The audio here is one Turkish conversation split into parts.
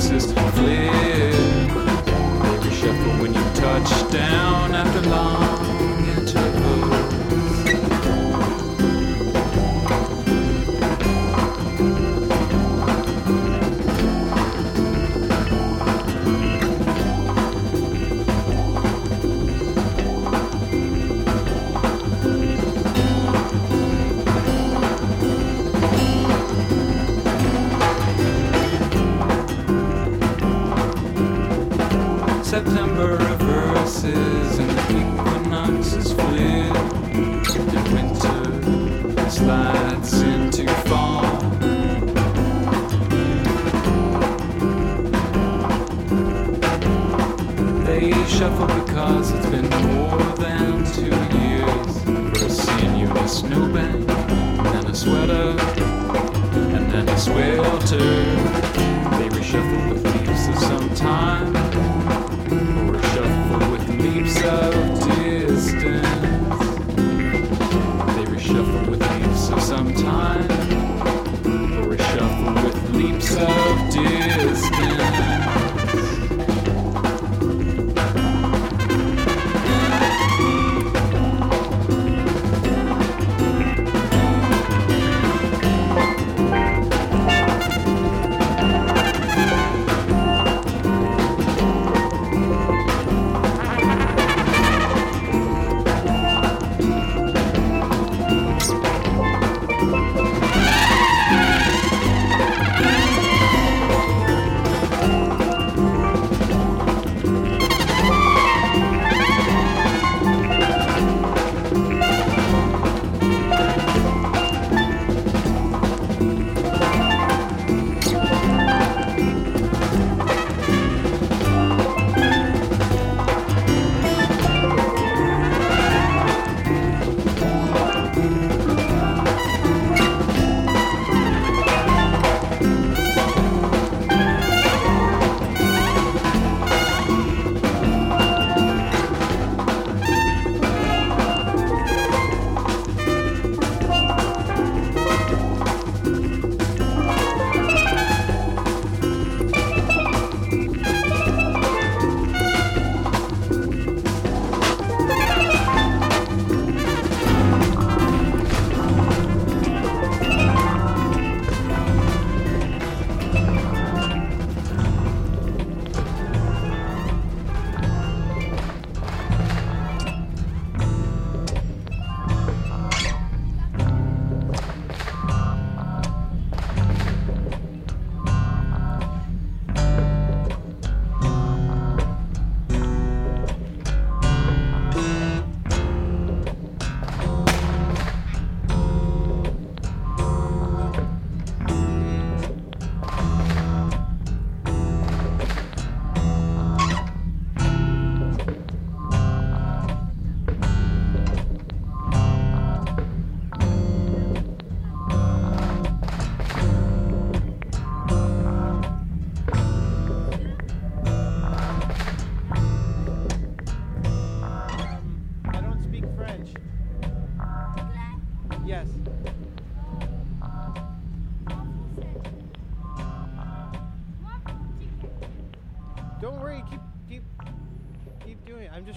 senses flip. You shuffle when you touch down.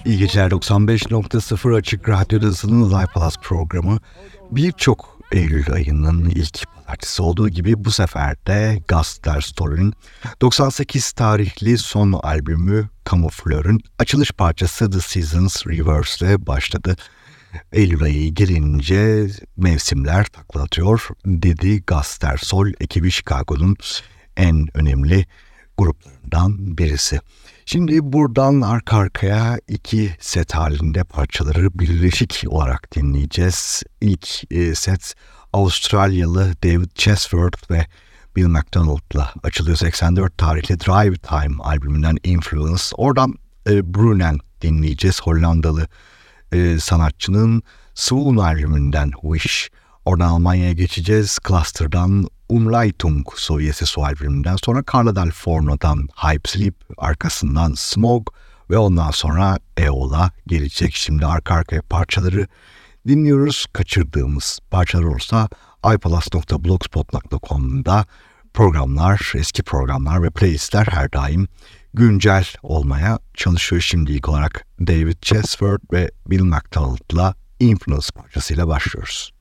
İyi geceler. 95.0 Açık Radyo'dasının Live Plus programı. Birçok Eylül ayının ilk pazartesi olduğu gibi bu sefer de Gaster Story'nin 98 tarihli son albümü Camouflage'ın açılış parçası The Seasons Reverse ile başladı. Eylül ayı gelince mevsimler takla atıyor dedi Gaster Sol ekibi Chicago'nun en önemli gruplarından birisi. Şimdi buradan arka arkaya iki set halinde parçaları birleşik olarak dinleyeceğiz. İlk e, set Avustralyalı David Chesworth ve Bill McDonald'la açılıyor. 84 tarihli Drive Time albümünden Influence. Oradan e, Brunen dinleyeceğiz. Hollandalı e, sanatçının Swoon albümünden Wish. Oradan Almanya'ya geçeceğiz. Cluster'dan Umleitung Sovyeti su albümünden sonra Carla Del Forno'dan Hype Sleep arkasından Smog ve ondan sonra Eola gelecek. Şimdi arka arkaya parçaları dinliyoruz. Kaçırdığımız parçalar olursa ipalas.blogspot.com'da programlar, eski programlar ve playlistler her daim güncel olmaya çalışıyor. Şimdi ilk olarak David Chesford ve Bill McDonald'la Influence parçasıyla başlıyoruz.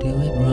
Do it right.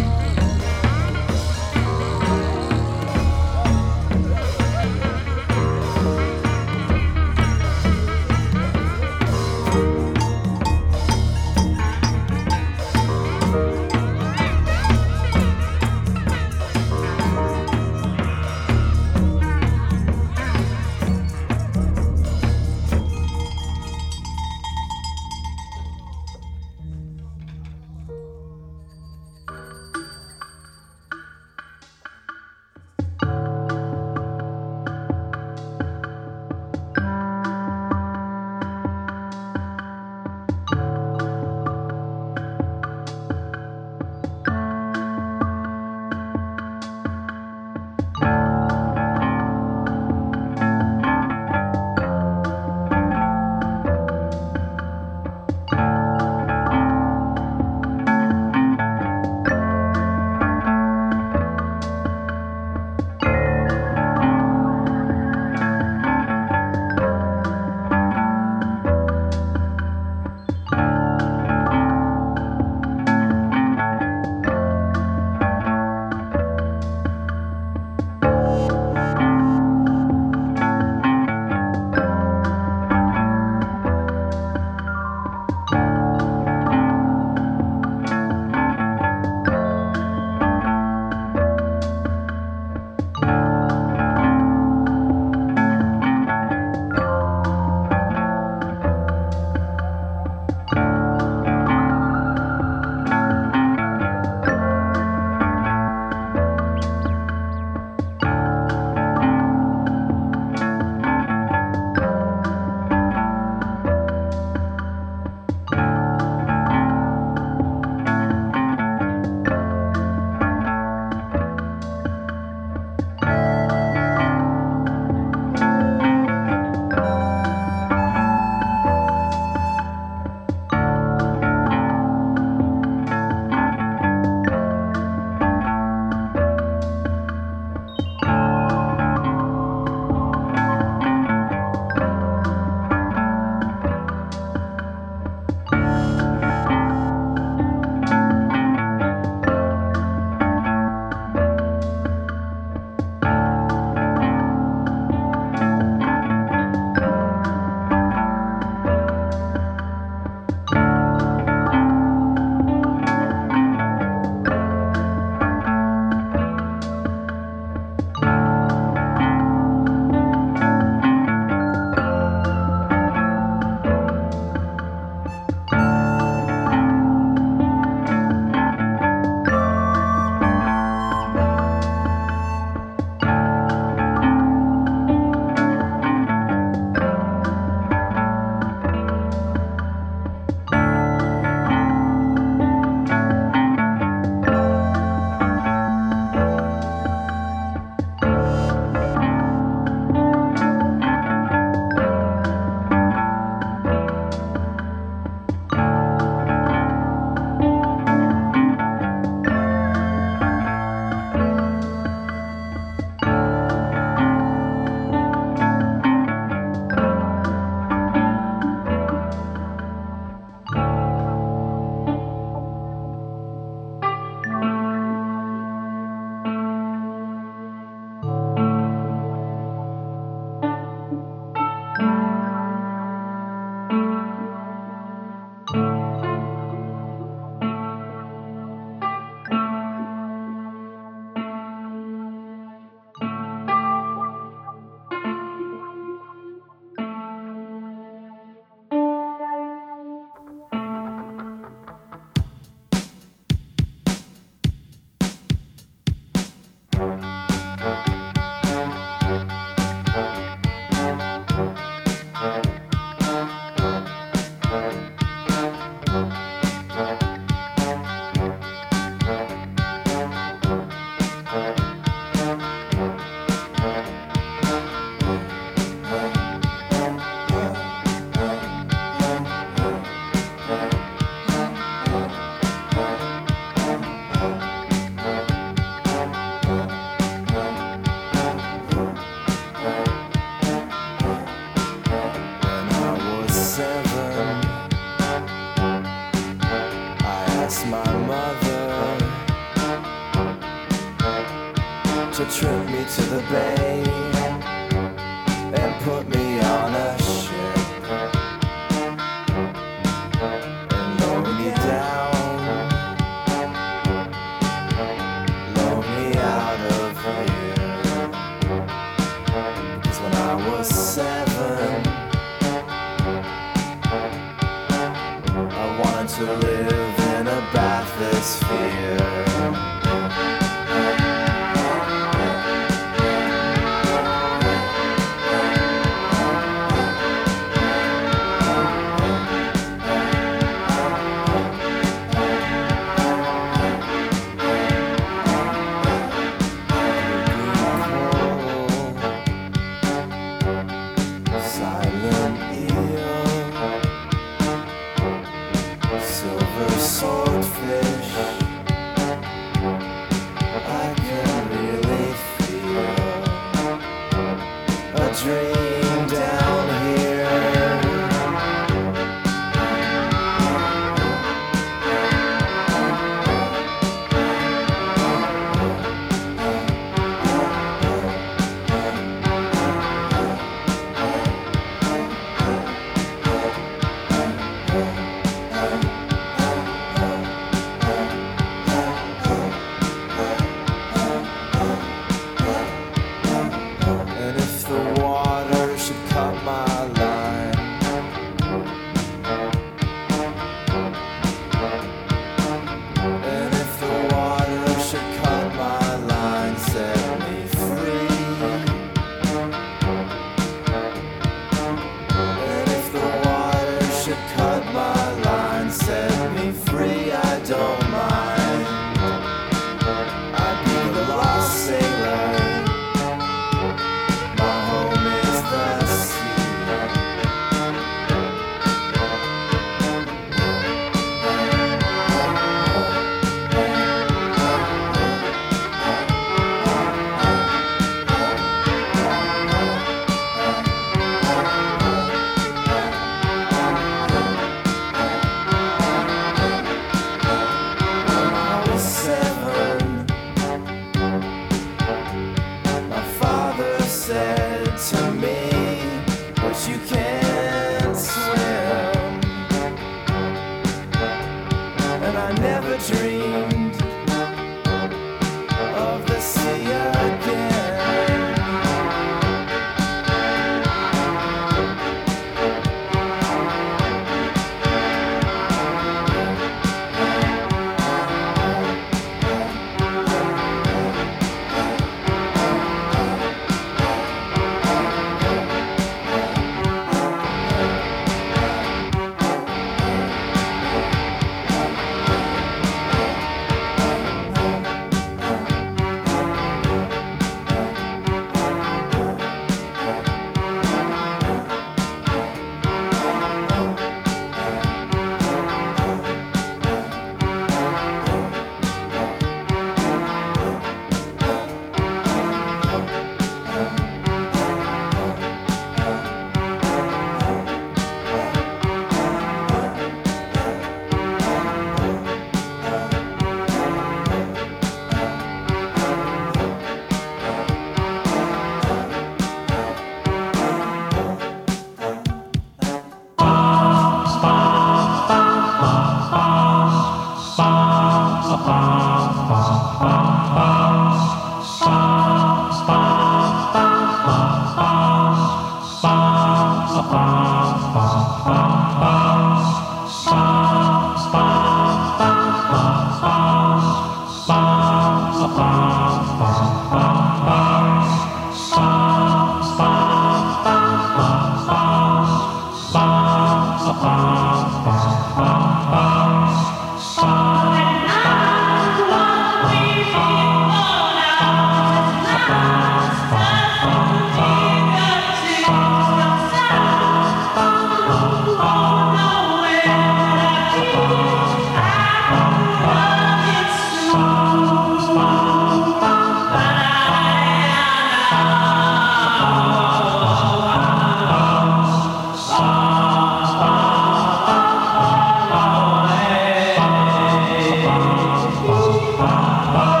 Oh.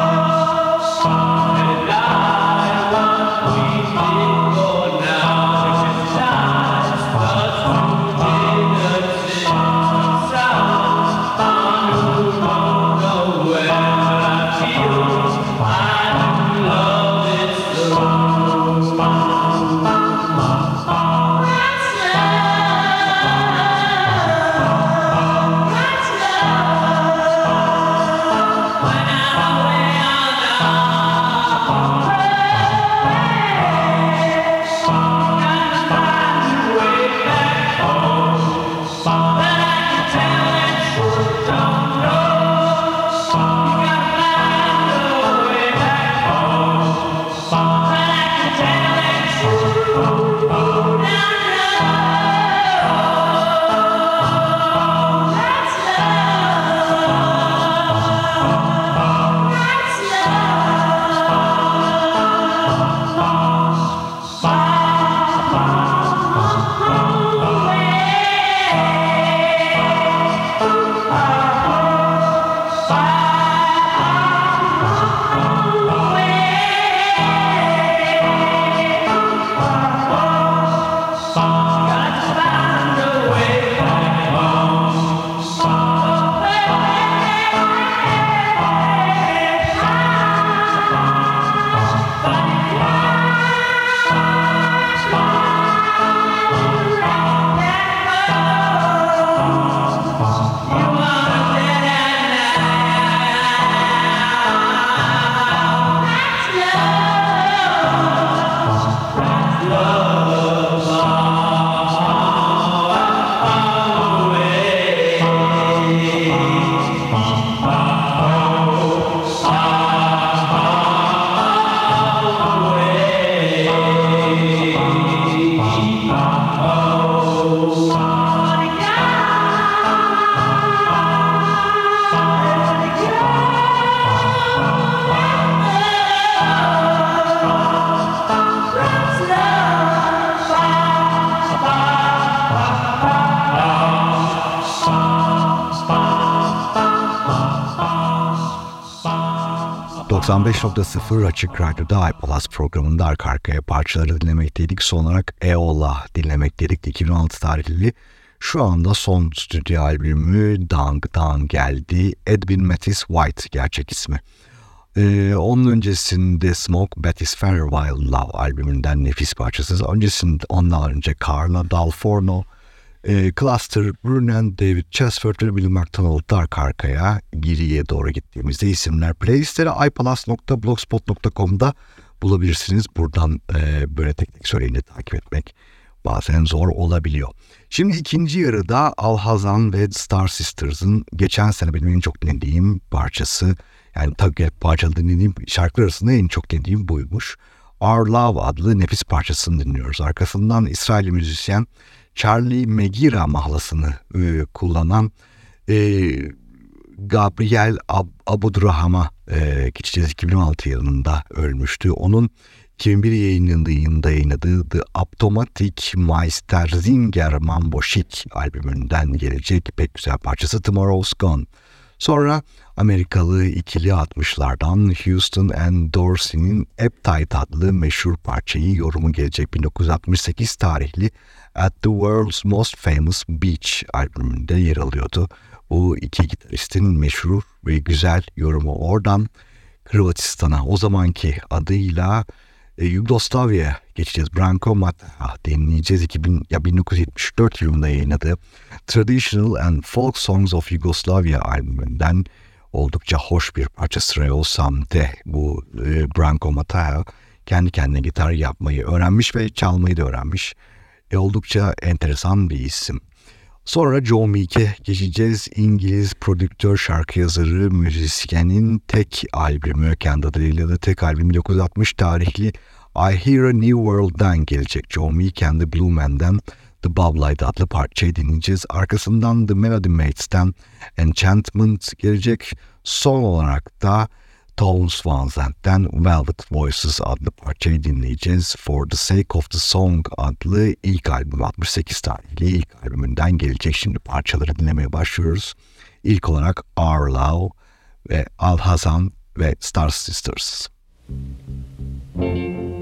Oh. ...95.0 Açık Radyo'da iPlus programında arka arkaya parçaları dinlemekteydik. Son olarak Eola dinlemekteydik 2016 tarihli. Şu anda son stüdyo albümü Dang'dan geldi. Edwin Mattis White gerçek ismi. Ee, onun öncesinde Smoke Betty's Farewell Love albümünden nefis parçası. Öncesinde ondan önce Carla Dalforno, e, Cluster, Brunen, David Chesford ve Bill McDonald'da arka arkaya geriye doğru gittiğimizde isimler playlistleri ipalas.blogspot.com'da bulabilirsiniz. Buradan e, böyle tek tek söyleyince takip etmek bazen zor olabiliyor. Şimdi ikinci yarıda Alhazan ve Star Sisters'ın geçen sene benim en çok dinlediğim parçası yani tabii parçalı dinlediğim şarkılar arasında en çok dinlediğim buymuş. Our Love adlı nefis parçasını dinliyoruz. Arkasından İsrail müzisyen Charlie Megira mahlasını e, kullanan e, Gabriel Ab Abudurrahman'a e, geçeceğiz 2016 yılında ölmüştü. Onun 2001 yayınında yayınladığı The Automatic Meistersinger Mambo Chic albümünden gelecek pek güzel parçası Tomorrow's Gone. Sonra Amerikalı ikili 60'lardan Houston and Dorsey'nin Appetite adlı meşhur parçayı yorumu gelecek 1968 tarihli At the World's Most Famous Beach albümünde yer alıyordu. Bu iki gitaristin meşhur ve güzel yorumu oradan Hırvatistan'a o zamanki adıyla e, Yugoslavya geçeceğiz. Branko Mata dinleyeceğiz. 2000, ya 1974 yılında yayınladığı Traditional and Folk Songs of Yugoslavia albümünden oldukça hoş bir parça sıraya olsam de bu e, Branko Mata kendi kendine gitar yapmayı öğrenmiş ve çalmayı da öğrenmiş. E, oldukça enteresan bir isim. Sonra Joe Meek'e geçeceğiz. İngiliz prodüktör, şarkı yazarı, müzisyenin tek albümü, kendi adıyla da tek albüm 1960 tarihli I Hear a New World'dan gelecek. Joe Meek and Blue Man'den The Bob Light adlı parçayı dinleyeceğiz. Arkasından The Melody Mates'ten Enchantment gelecek. Son olarak da Tones Van Zandt'ten Velvet Voices adlı parçayı dinleyeceğiz. For the Sake of the Song adlı ilk albüm 68 tarihli ilk albümünden gelecek. Şimdi parçaları dinlemeye başlıyoruz. İlk olarak Our Love ve Al Hazan ve Star Sisters. It's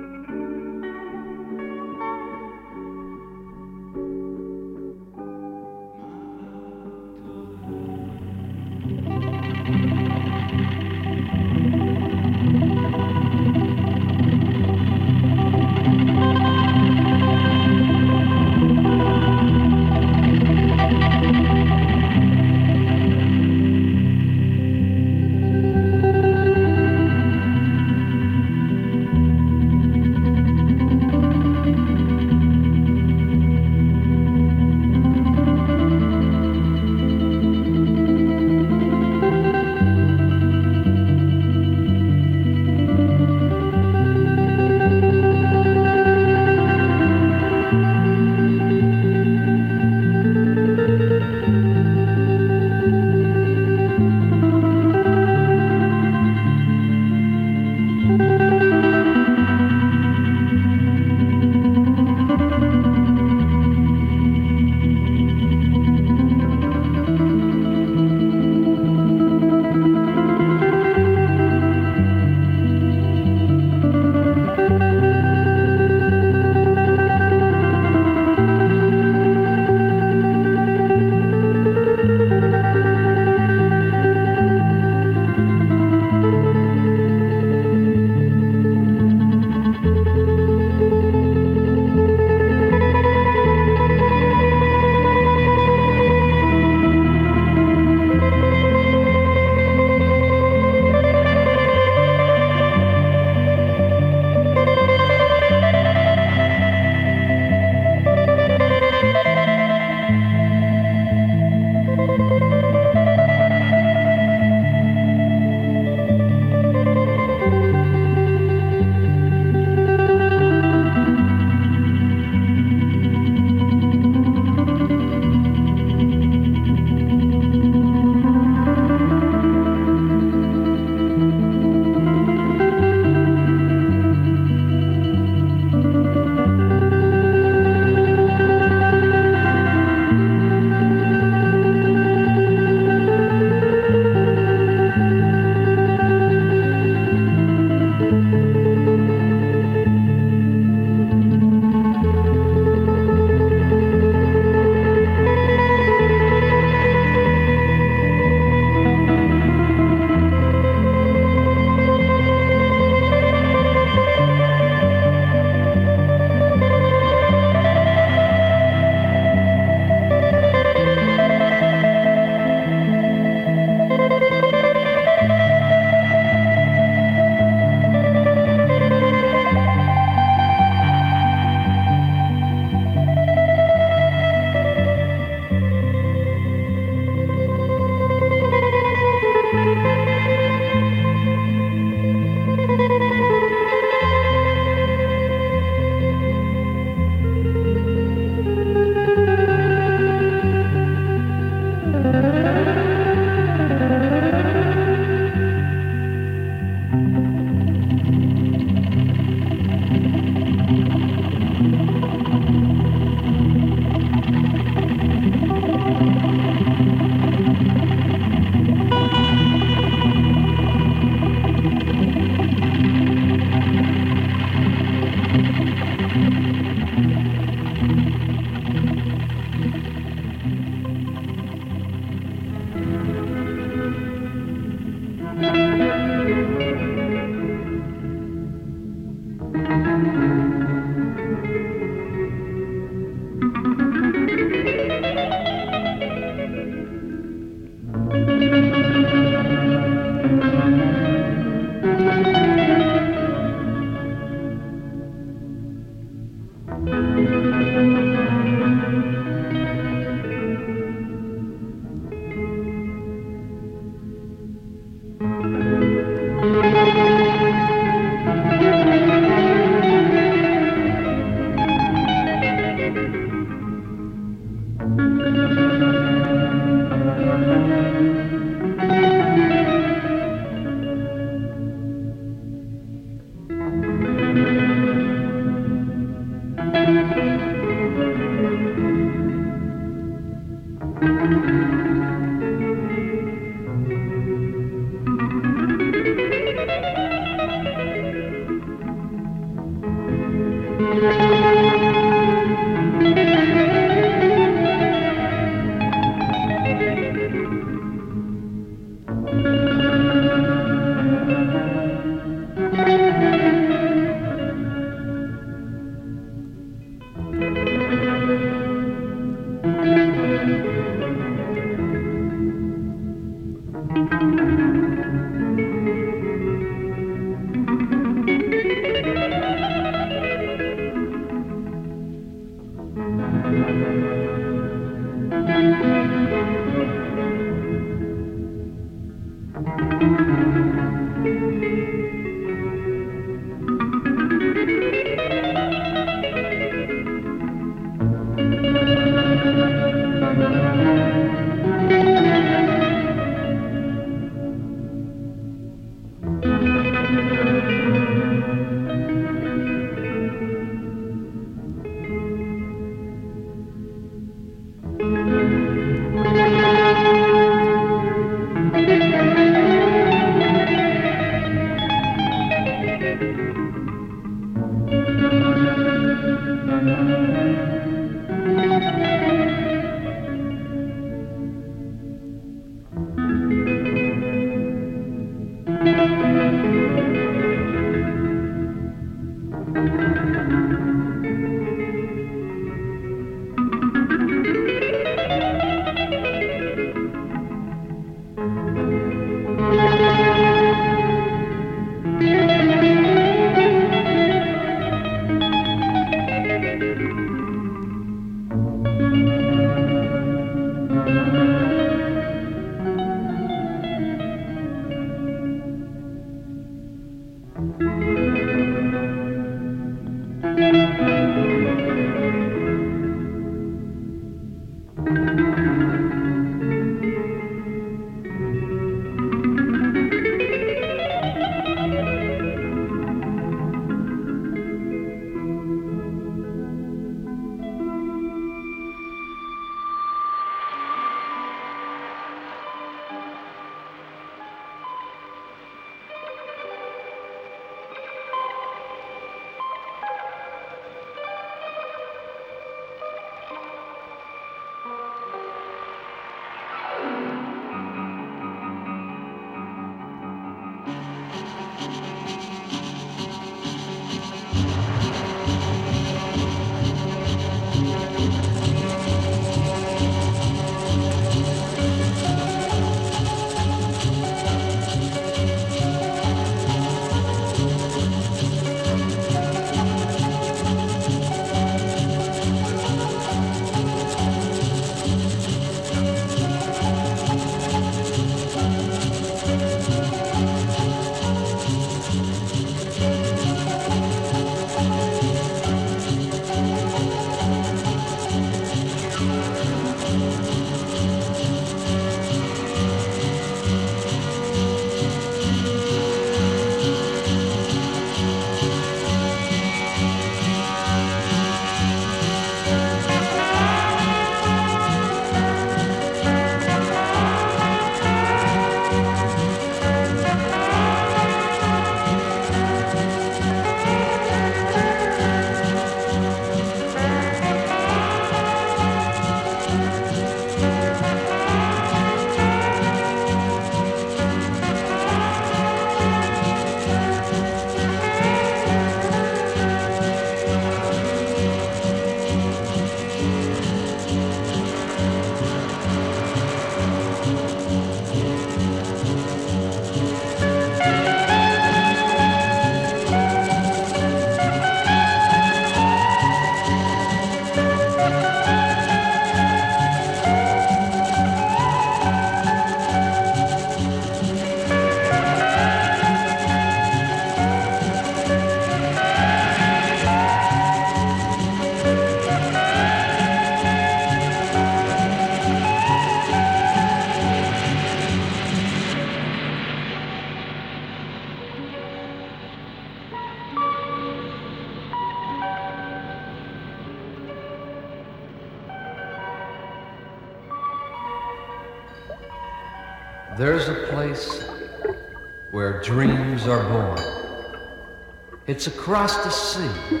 It's across the sea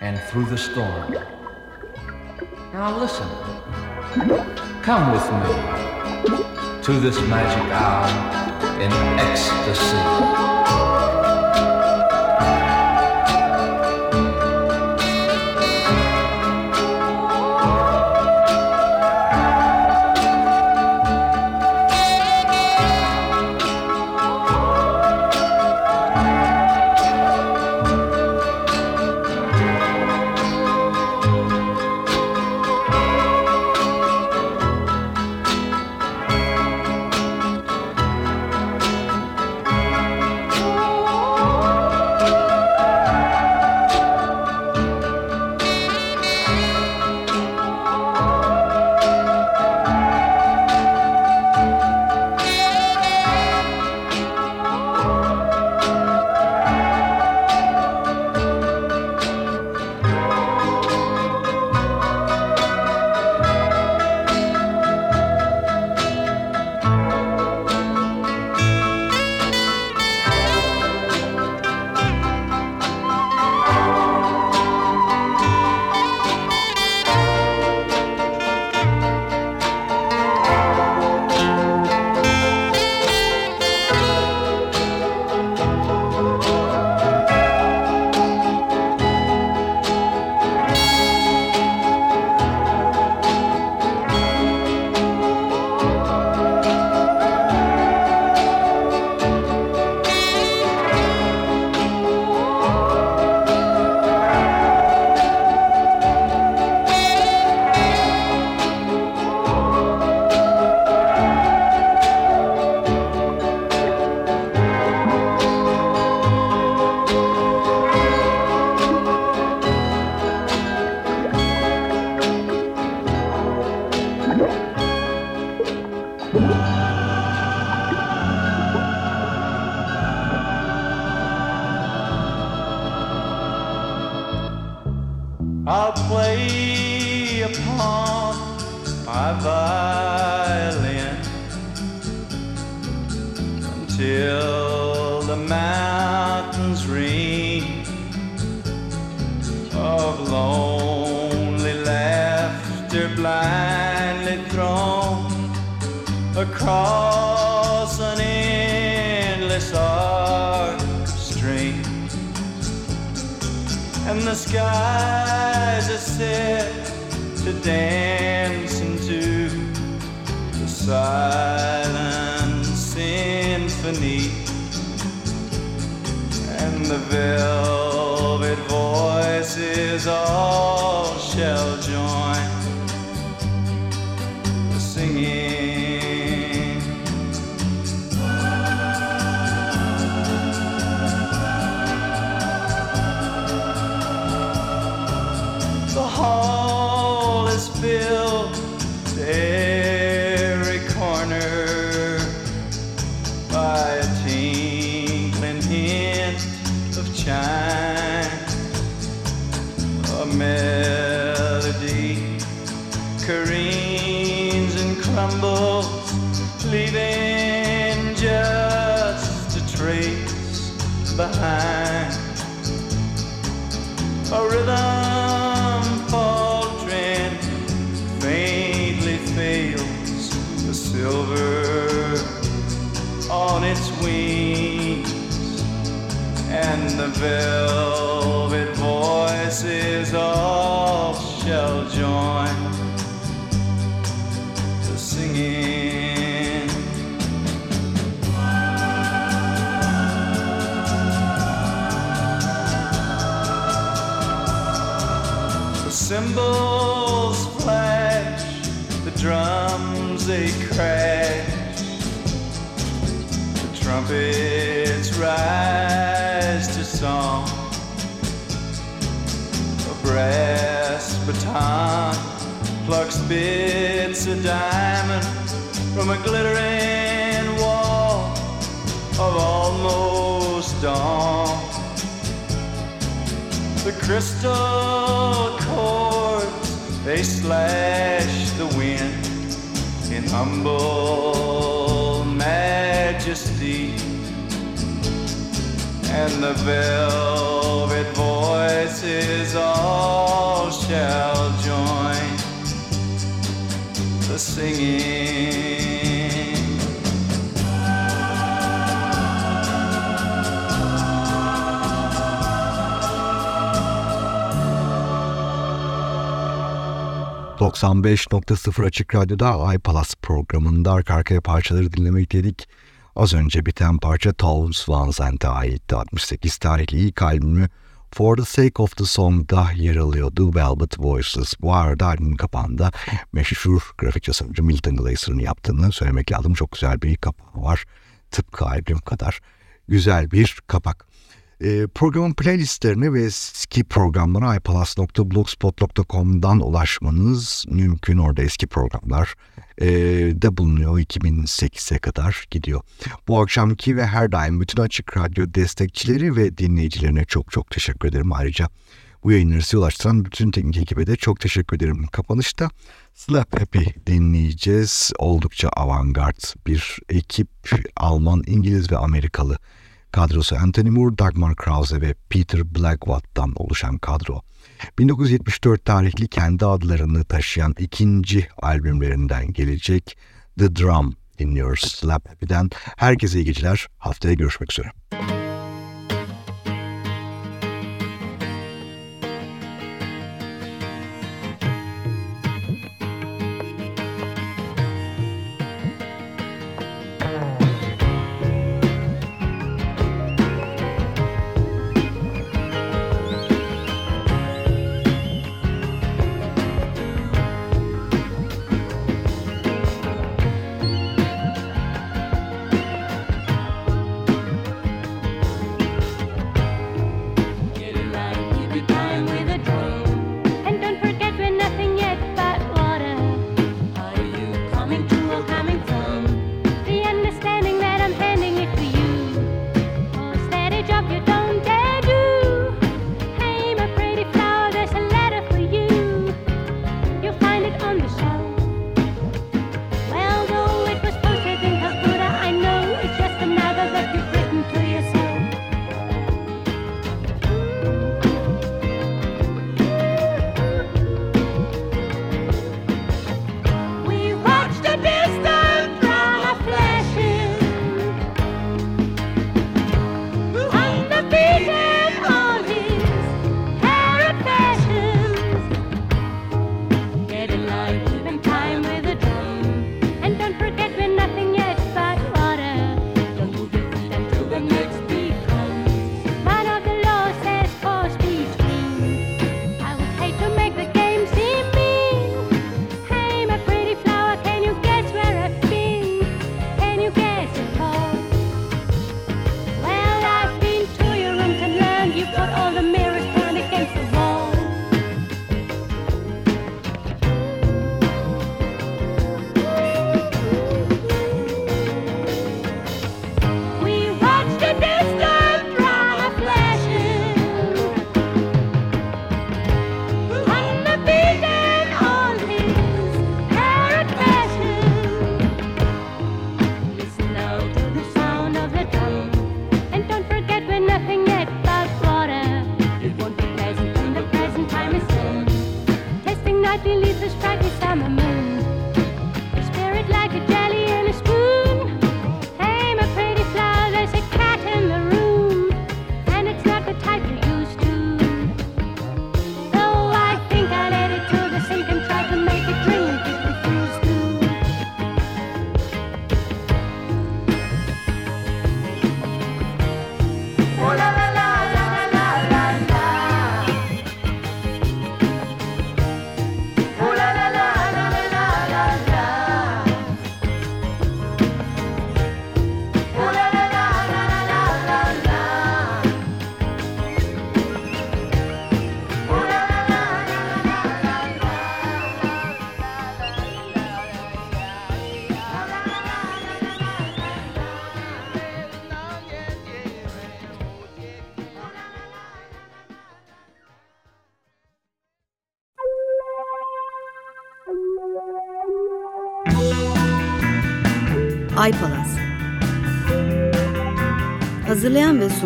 and through the storm. Now listen. Come with me to this magic hour in ecstasy. symphony and the veil. the crystal chords, they slash the wind in humble majesty. And the velvet voices all shall join the singing. 95.0 Açık Radyo'da iPalaz programında arka arkaya parçaları dinlemek dedik. Az önce biten parça Townes Van Zandt'e aitti. 68 tarihli ilk albümü For the Sake of the Song'da yer alıyordu Velvet Voices. Bu arada albümün kapağında meşhur grafik tasarımcı Milton Glazer'ın yaptığını söylemek lazım. Çok güzel bir kapağı var. Tıpkı albüm kadar güzel bir kapak. E, programın playlistlerine ve eski programlara ipalas.blogspot.com'dan ulaşmanız mümkün. Orada eski programlar e, de bulunuyor. 2008'e kadar gidiyor. Bu akşamki ve her daim bütün Açık Radyo destekçileri ve dinleyicilerine çok çok teşekkür ederim. Ayrıca bu yayınları size ulaştıran bütün teknik ekibe de çok teşekkür ederim. Kapanışta Slap Happy dinleyeceğiz. Oldukça avantgard bir ekip Alman, İngiliz ve Amerikalı kadrosu Anthony Moore, Dagmar Krause ve Peter Blackwatt'tan oluşan kadro. 1974 tarihli kendi adlarını taşıyan ikinci albümlerinden gelecek The Drum dinliyoruz Slap Happy'den. Herkese iyi geceler. Haftaya görüşmek üzere. iPalaz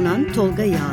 sunan Tolga Yağlı.